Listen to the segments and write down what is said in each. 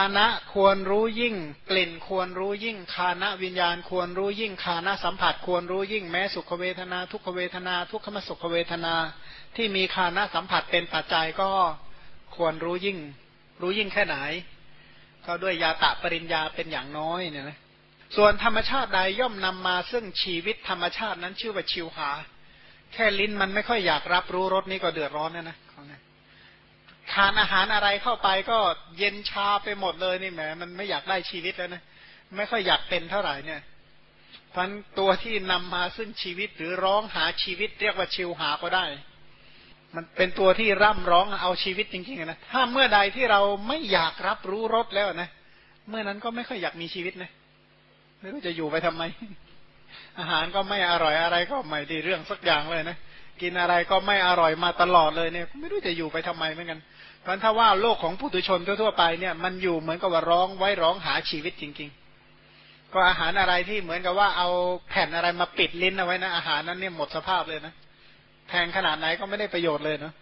านะควรรู้ยิ่ง กลิ่นควรรู้ยิ่ง คานะวิญญาณควรรู้ยิ่ง คานะสัมผัสควรรู้ยิ่งแม้สุขเวทนา ทุกขเวทนา ทุกขมสุขเวทนา ที่มีคานะสัมผัสเป็นปัจจัยก็ควรรู้ยิ่ง รู้ยิ่งแค่ไหน ก็ด้วยยาตะปริญญาเป็นอย่างน้อยเนี่ยนะส่วนธรรมชาติใดย่อมนำมาซึ่งชีวิตธรรมชาตินั้นชื่อว่าชิวหา แค่ลิ้นมันไม่ค่อยอยากรับรู้รสนี้ก็เดือดร้อนนะนะ ทานอาหารอะไรเข้าไปก็เย็นชาไปหมดเลยนี่แหมมันไม่อยากได้ชีวิตแล้วนะไม่ค่อยอยากเป็นเท่าไหร่เนี่ยพันตัวที่นำมาซึ่งชีวิตหรือร้องหาชีวิตเรียกว่าชิวหาก็ได้ มันเป็นตัวที่ร่ำร้องเอาชีวิตจริงๆนะถ้าเมื่อใดที่เราไม่อยากรับรู้รสแล้วนะเมื่อนั้นก็ไม่ค่อยอยากมีชีวิตนะไม่รู้จะอยู่ไปทำไม อาหารก็ไม่อร่อยอะไรก็ไม่ดีเรื่องสักอย่างเลยนะ กินอะไรก็ไม่อร่อยมาตลอดเลยเนี่ย ไม่รู้จะอยู่ไปทำไมเหมือนกัน เพราะถ้าว่าโลกของผู้ตุชนทั่วๆไปเนี่ยมันอยู่เหมือนกับว่าร้องไว้ร้องหาชีวิตจริง ๆ ก็อาหารอะไรที่เหมือนกับว่าเอาแผ่นอะไรมาปิดลิ้นเอาไว้นะอาหารนั้นเนี่ยหมดสภาพเลยนะแพงขนาดไหนก็ไม่ได้ประโยชน์เลยเนาะ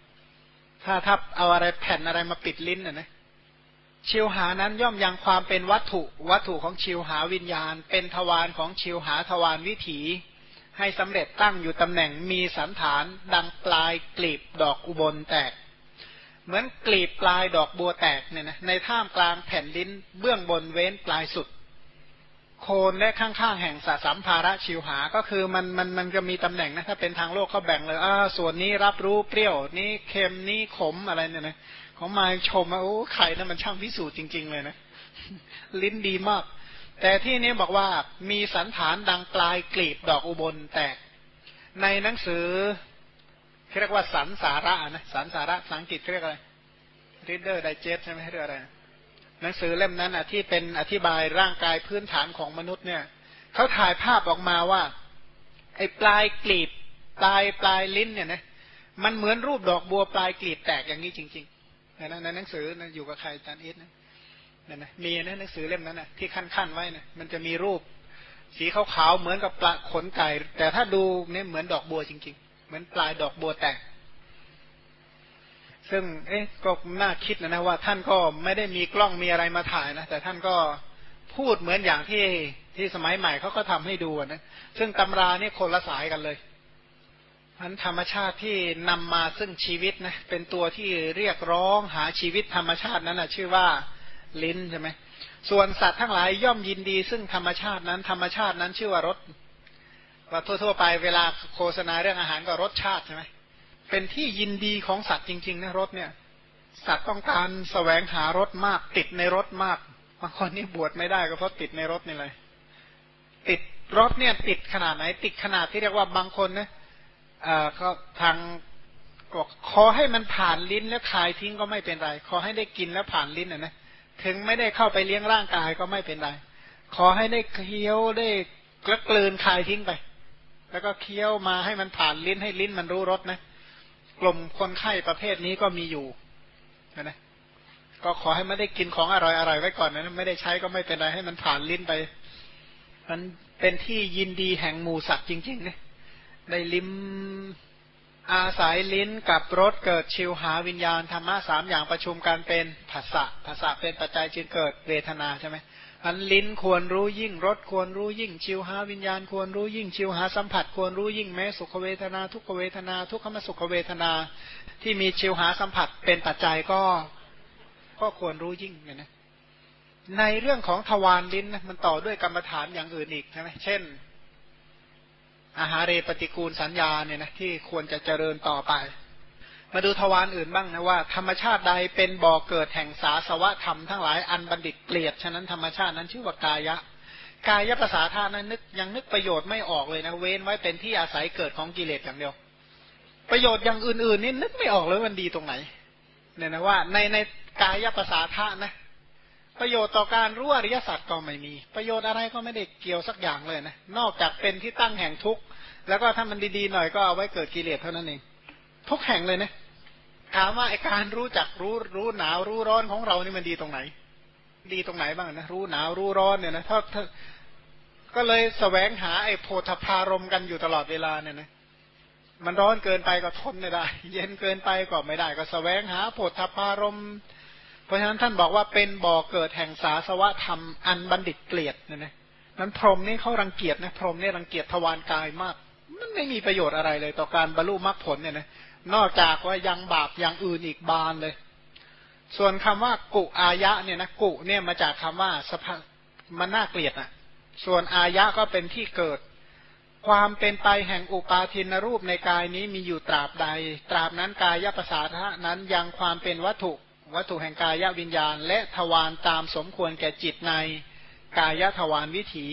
ถ้าถ้าเอาอะไรแผ่นอะไรมาปิดลิ้นน่ะนะชิวหานั้นย่อมยังความเป็นวัตถุ วัตถุของชิวหาวิญญาณ เป็นทวารของชิวหาทวารวิถี ให้สำเร็จตั้งอยู่ตำแหน่งมีสันฐานดังปลายกลีบดอกอุบลแตก เหมือนกลีบปลายดอกบัวแตกเนี่ยนะในท่ามกลางแผ่นดินเบื้องบนเว้นปลายสุด โคนและข้างๆแห่งสสัมภาระชิวหา ก็คือมันมันมันจะมีตำแหน่งนะถ้าเป็นทางโลกเขาแบ่งเลยอ่าส่วนนี้รับรู้เปรี้ยวนี้เค็มนี้ขมอะไรเนี่ยนะของมาชมว่าโอ้ไข่นะั้นมันช่างพิสูจน์จริง ๆ เลยนะลิ้นดีมาก แต่ที่นี้บอกว่ามีสันฐานดังปลายกลีบดอกอุบลแตก ในหนังสือเรียกว่าสันสาระนะสันสาระสังกฤษเรียกอะไร Reader Digest ใช่ไหมเรียกอะไร หนังสือเล่มนั้นอะที่เป็นอธิบายร่างกายพื้นฐานของมนุษย์เนี่ยเขาถ่ายภาพออกมาว่า ไอ้ปลายกลีบ ปลายปลายลิ้นเนี่ยนะมันเหมือนรูปดอกบัวปลายกลีบแตกอย่างนี้จริงๆนะในหนังสือนะอยู่กับใครอาจารย์เอสนะ นั่นนะมีนะหนังสือเล่มนั้นนะที่ขั้นๆไว้นะมันจะมีรูป สีขาวๆเหมือนกับปลาขนไก่ แต่ถ้าดูเนี่ยเหมือนดอกบัวจริง ๆ เหมือนปลายดอกบัวแตกซึ่งเอ๊ะก็น่าคิดนะนะว่า ท่านก็ไม่ได้มีกล้องมีอะไรมาถ่ายนะแต่ท่านก็พูดเหมือนอย่างที่ที่สมัยใหม่เขาก็ทำให้ดูนะซึ่งตำราเนี่ยคนละสายกันเลยพันธรรมชาติที่นำมาซึ่งชีวิตนะเป็นตัวที่เรียกร้องหาชีวิตธรรมชาตินั้นนะชื่อว่า ลิ้นใช่ไหมส่วนสัตว์ทั้งหลายย่อมยินดี ซึ่งธรรมชาตินั้น ธรรมชาตินั้นชื่อว่ารสว่าทั่วๆไปเวลาโฆษณาเรื่องอาหารก็รสชาติใช่ไหมเป็นที่ยินดีของสัตว์จริงๆนะรสเนี่ย สัตว์ต้องการแสวงหารสมาก ติดในรสมากบางคนนี่บวชไม่ได้ก็เพราะติดในรสนี่เลยติดรสเนี่ย ติดขนาดไหน ติดขนาดที่เรียกว่าบางคนนะเอ่าก็ทางก็ขอให้มันผ่านลิ้นแล้วคายทิ้งก็ไม่เป็นไร ขอให้ได้กินแล้วผ่านลิ้นอะนะ ถึงไม่ได้เข้าไปเลี้ยงร่างกายก็ไม่เป็นไร ขอให้ได้เคี้ยวได้กลืนคายทิ้งไป แล้วก็เคี้ยวมาให้มันผ่านลิ้นให้ลิ้นมันรู้รสนะ กลุ่มคนไข้ประเภทนี้ก็มีอยู่นะก็ขอให้ไม่ได้กินของอร่อยอร่อยไว้ก่อนนะไม่ได้ใช้ก็ไม่เป็นไรให้มันผ่านลิ้นไป มันเป็นที่ยินดีแห่งหมูสัตว์จริงๆนะได้ลิ้ม อาศัยลิ้นกับรสเกิดชิวหาวิญญาณธรรมะสามอย่างประชุมกันเป็นภาษะภาษะเป็นปัจจัยจึงเกิดเวทนาใช่ไหมอันลิ้นควรรู้ยิ่งรสควรรู้ยิ่งชิวหาวิญญาณควรรู้ยิ่งชิวหาสัมผัสควรรู้ยิ่งแม้สุขเวทนาทุกขเวทนา ทุกขมสุขเวทนา ที่มีชิวหาสัมผัสเป็นปัจจัยก็ก็ควรรู้ยิ่งนะในเรื่องของทวารลิ้นมันต่อด้วยกรรมฐานอย่างอื่นอีกใช่ไหมเช่น อาหารเรปฏิกูลสัญญาเนี่ยนะที่ควรจะเจริญต่อไป มาดูทวารอื่นบ้างนะว่า ธรรมชาติใดเป็นบ่อเกิดแห่งสาสวะธรรมทั้งหลายอันบัณฑิตเกลียดฉะนั้นธรรมชาตินั้นชื่อว่ากายะ กายภาษาธาตุนั้นนึกยังนึกประโยชน์ไม่ออกเลยนะเว้นไว้เป็นที่อาศัยเกิดของกิเลสอย่างเดียว ประโยชน์อย่างอื่นๆนี่นึกไม่ออกเลยมันดีตรงไหนเนี่ยนะว่าในในกายภาษาธาตุนะ ประโยชน์ต่อการรู้อริยสัจก็ไม่มี ประโยชน์อะไรก็ไม่ได้เกี่ยวสักอย่างเลยนะ นอกจากเป็นที่ตั้งแห่งทุกข์ แล้วก็ถ้ามันดีๆหน่อยก็เอาไว้เกิดกิเลสเท่านั้นเอง ทุกแห่งเลยนะ ถามว่าไอการรู้จักรู้รู้หนาวรู้ร้อนของเรานี่มันดีตรงไหน ดีตรงไหนบ้างนะ รู้หนาวรู้ร้อนเนี่ยนะถ้าถ้าก็เลยสแสวงหาไอโพธพารมกันอยู่ตลอดเวลาเนี่ยนะมันร้อนเกินไปก็ทนไม่ได้ เย็นเกินไปก็ไม่ได้ ก็สแสวงหาโพธพารม เพราะฉะนั้นท่านบอกว่าเป็นบ่อเกิดแห่งสาสวะธรรมอันบัณฑิตเกลียดเนี่ยนะนั้นพรหมนี่เขารังเกียจนะพรหมนี่รังเกียจทวารกายมาก มันไม่มีประโยชน์อะไรเลย ต่อการบรรลุมรรคผลเนี่ยนะนอกจากว่ายังบาปอย่างอื่นอีกบานเลย ส่วนคำว่ากุอายะเนี่ยนะกุเนี่ยมาจากคำว่าสภามันน่าเกลียดอะ ส่วนอายะก็เป็นที่เกิด ความเป็นไปแห่งอุปาทินรูปในกายนี้มีอยู่ตราบใด ตราบนั้นกายประสาทะนั้นยังความเป็นวัตถุ วัตถุแห่งกายวิญญาณ และทวารตามสมควรแก่จิตในกายทวารวิถี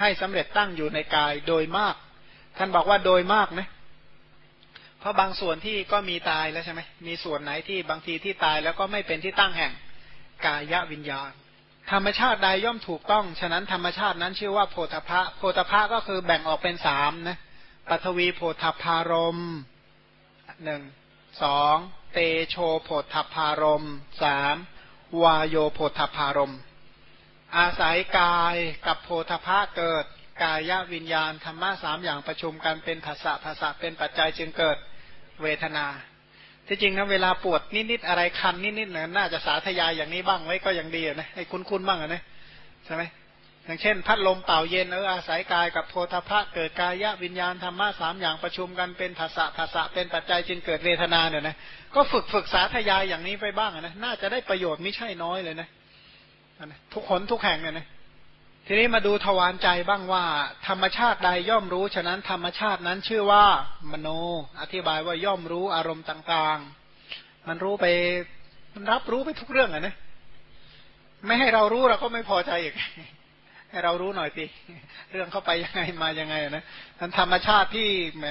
ให้สำเร็จตั้งอยู่ในกายโดยมาก ท่านบอกว่าโดยมากนะเพราะบางส่วนที่ก็มีตายแล้วใช่ไหมมีส่วนไหนที่บางทีที่ตายแล้วก็ไม่เป็นที่ตั้งแห่งกายวิญญาณ ธรรมชาติใดย่อมถูกต้อง ฉะนั้นธรรมชาตินั้นชื่อว่าโพธพะโพธพะก็คือแบ่งออกเป็นสามนะปัทวีโพธพารมหนึ่งสอง เตโชโพธพารมสามวายโยโพธพารม อาศัยกายกับโพธพะเกิด กายวิญญาณธรรมะสามอย่างประชุมกันเป็นภาษาภาษาเป็นปัจจัยจึงเกิดเวทนา ที่จริงนะเวลาปวดนิดๆอะไรคันนิดๆเนี่ยน่าจะสาธยายอย่างนี้บ้างไว้ก็ยังดีนะให้คุ้นๆบ้างนะใช่ไหม อย่างเช่น พัดลมเป่าเย็นเอออาศัยกายกับโพธาภะเกิดกายะวิญญาณธรรมะสามอย่างประชุมกันเป็นภาษาภาษาเป็นปัจจัยจึงเกิดเวทนาเนี่ยนะก็ฝึกฝึกสาธยายอย่างนี้ไปบ้างนะน่าจะได้ประโยชน์ไม่ใช่น้อยเลยนะทุกคนทุกแห่งเนี่ยนะทีนี้มาดูทวารใจบ้างว่า ธรรมชาติใดย่อมรู้ ฉะนั้นธรรมชาตินั้นชื่อว่ามโน อธิบายว่าย่อมรู้อารมณ์ต่างๆ มันรู้ไปมันรับรู้ไปทุกเรื่องอะนะไม่ให้เรารู้เราก็ไม่พอใจอีก ให้เรารู้หน่อยสิเรื่องเข้าไปยังไงมายังไงนะมันธรรมชาติที่แหม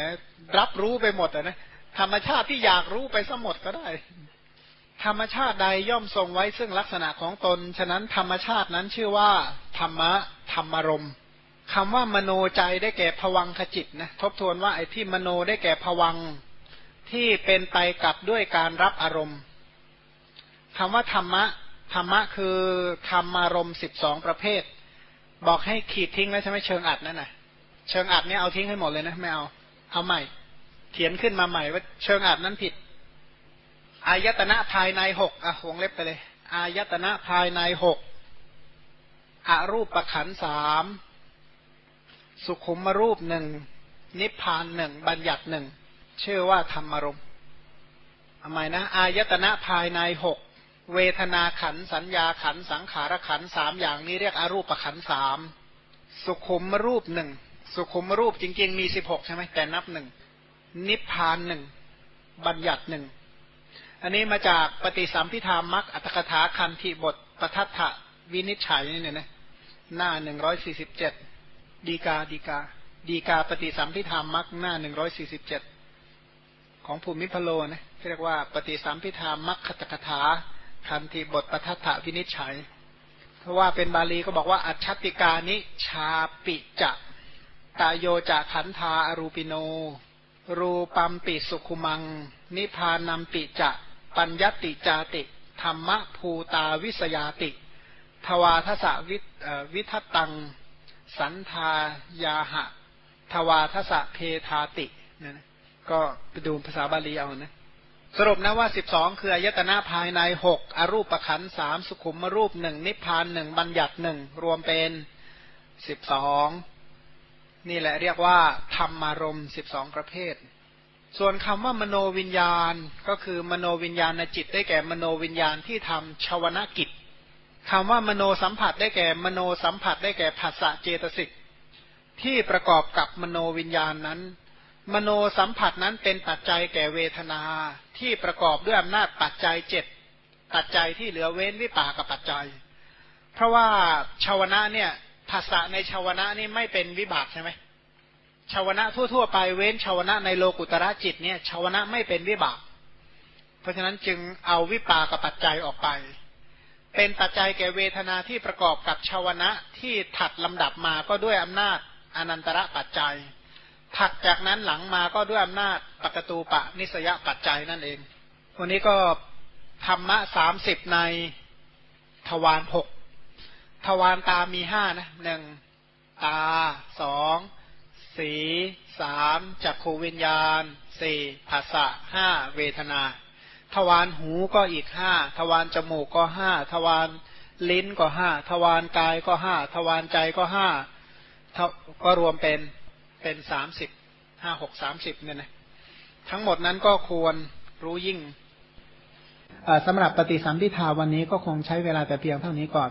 รับรู้ไปหมดอะนะธรรมชาติที่อยากรู้ไปสมดก็ได้ ธรรมชาติใดย่อมทรงไว้ซึ่งลักษณะของตน ฉะนั้นธรรมชาตินั้นชื่อว่า ธรรมะธรรมรมคำว่ามโนใจได้แก่ผวังขจิตนะทบทวนว่าไอ้ที่มโนได้แก่ผวังที่เป็นไปกับด้วยการรับอารมณ์คำว่าธรรมะธรรมะคือธรรมารมสิบสองประเภท บอกให้ขีดทิ้งแล้วใช่ไหมเชิงอัดนั่นน่ะ เชิงอัดเนี่ยเอาทิ้งให้หมดเลยนะไม่เอา เอาใหม่ เขียนขึ้นมาใหม่ว่าเชิงอัดนั้นผิด อายตนะภายในหกอะวงเล็บไปเลย อายตนะภายในหกอรูปประขันสามสุขุมรูปหนึ่งนิพพานหนึ่งบัญญัติหนึ่งชื่อว่าธรรมรมทำไมนะ อายตนะภายในหก เวทนาขันสัญญาขันสังขารขันสามอย่างนี้เรียกอรูปขันสามสุขุมรูปหนึ่งสุขุมรูปจริงๆมีสิบหกใช่ไหมแต่นับหนึ่งนิพพานหนึ่งบัญญัติหนึ่งอันนี้มาจากปฏิสัมพิธามักอัตถกถาคันธิบทปทัฏฐวินิจฉัยนี่เนี่ยนะหน้าหนึ่งร้อยสี่สิบเจ็ดดีกาดีกา ดีกาปฏิสัมพิธามักหน้าหนึ่งร้อยสี่สิบเจ็ดของภูมิพโลนะเรียกว่าปฏิสัมพิธามักคตกถา คันธิบทปทัฏฐวินิจฉัย เพราะว่าเป็นบาลีก็บอกว่า อัจฉติกานิชาปิจะตาโยจะขันธาอรูปิโน รูปัมปิสุขุมัง นิพานัมปิจะปัญญติจาติ ธรรมภูตาวิสยาติ ทวาทศวิวิทัตัง สันทายาหะ ทวาทศเพทาติ ก็ไปดูภาษาบาลีเอานะ สรุปนะว่าสิบสองคืออายตนะภายในหกอรูปประคันสามสุขุมรูปหนึ่งนิพพานหนึ่งบัญญัติหนึ่งรวมเป็นสิบสองนี่แหละเรียกว่า ธรรมารมสิบสองประเภท ส่วนคำว่ามโนวิญญาณก็คือมโนวิญญาณจิตได้แก่มโนวิญญาณที่ทำชาวนากิจคำว่ามโนสัมผัสได้แก่มโนสัมผัสได้แก่ภาษาเจตสิกที่ประกอบกับมโนวิญญาณนั้น มโนสัมผัสนั้นเป็นปัจจัยแก่เวทนาที่ประกอบด้วยอำนาจปัจจัยเจ็ดปัจจัยที่เหลือเว้นวิปากับปัจจัย เพราะว่าชาวนะเนี่ยภาษาในชาวนะนี่ไม่เป็นวิบากใช่ไหมชาวนะทั่วๆไปเว้นชาวนะในโลกุตระจิตเนี่ยชาวนะไม่เป็นวิบาก เพราะฉะนั้นจึงเอาวิปากับปัจจัยออกไป เป็นปัจจัยแก่เวทนาที่ประกอบกับชาวนะที่ถัดลำดับมาก็ด้วยอำนาจอนันตระปัจจัย ถัดจากนั้นหลังมาก็ด้วยอำนาจปกตูปะนิสยปัจจัยนั่นเอง วันนี้ก็ธรรมะสามสิบในทวารหกทวารตามีห้านะหนึ่งตาสองสีสามจักขูวิญญาณสี่ภาษะห้าเวทนา ทวารหูก็อีกห้าทวารจมูกก็ห้าทวารลิ้นก็ห้าทวารกายก็ห้าทวารใจก็ห้าก็รวมเป็น เป็นสามสิบห้าหกสามสิบเนี่ยนะทั้งหมดนั้นก็ควรรู้ยิ่งสำหรับปฏิสัมพิทาวันนี้ก็คงใช้เวลาแต่เพียงเท่านี้ก่อน